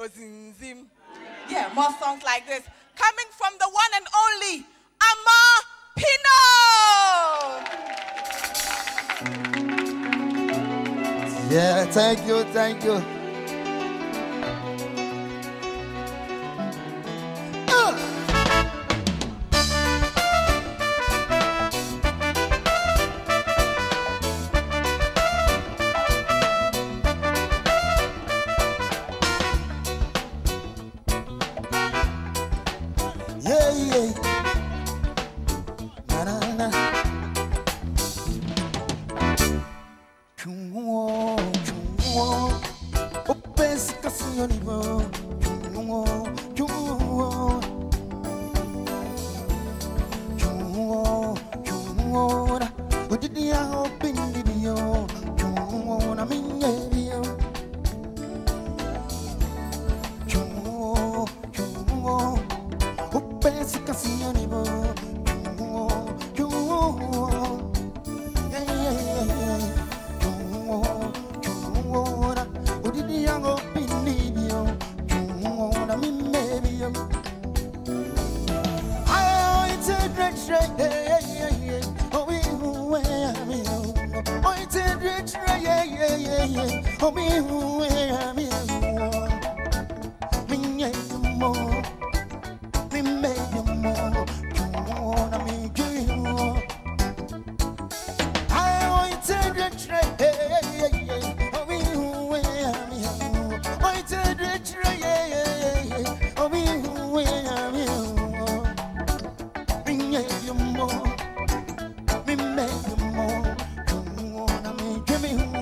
Ozinzim. Yeah, more songs like this. Coming from the one and only Ama Pino. Yeah, thank you, thank you. Hey, na na na. Chungo, chungo, opensi kasi yonibo. Chungo, chungo, chungo, Oh, be who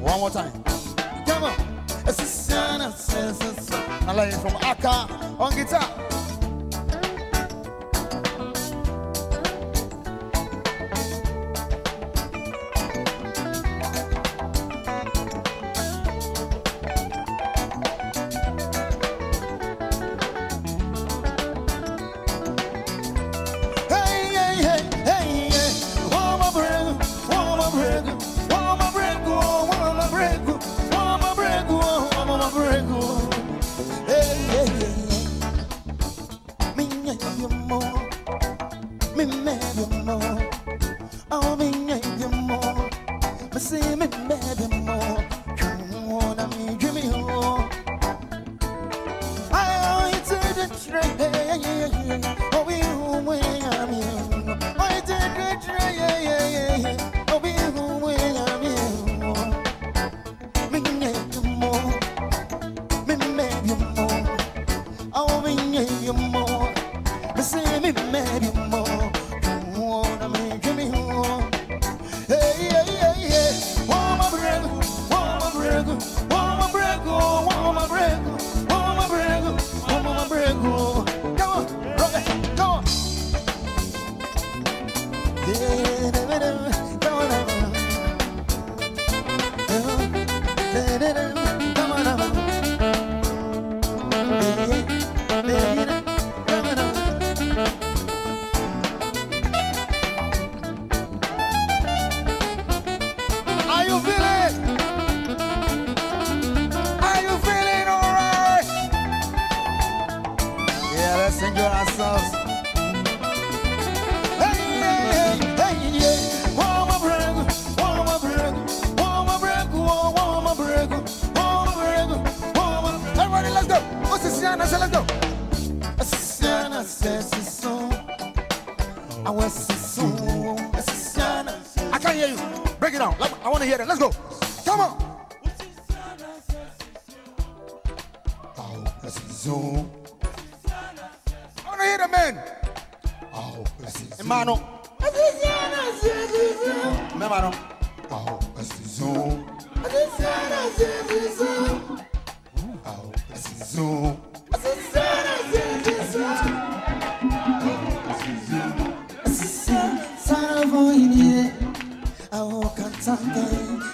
One more time. Come on. Now, from Akka on guitar. Oh, we win. I was so I can't hear you. Break it down. I want to hear that. Let's go. Come on. Zoom. I want to hear the men. Oh, Emmanuel. Emmanuel. Oh, Zoom. Sanke,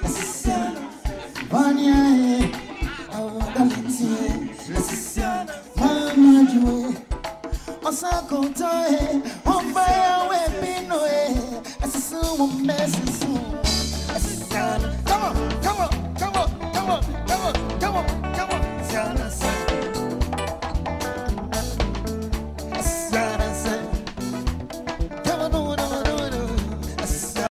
Assisiano, Vanya, Audaliti, Assisiano, Mama Jue, Osako Toe, Ombaya Webino, Assisiano, Messisu, Assisiano.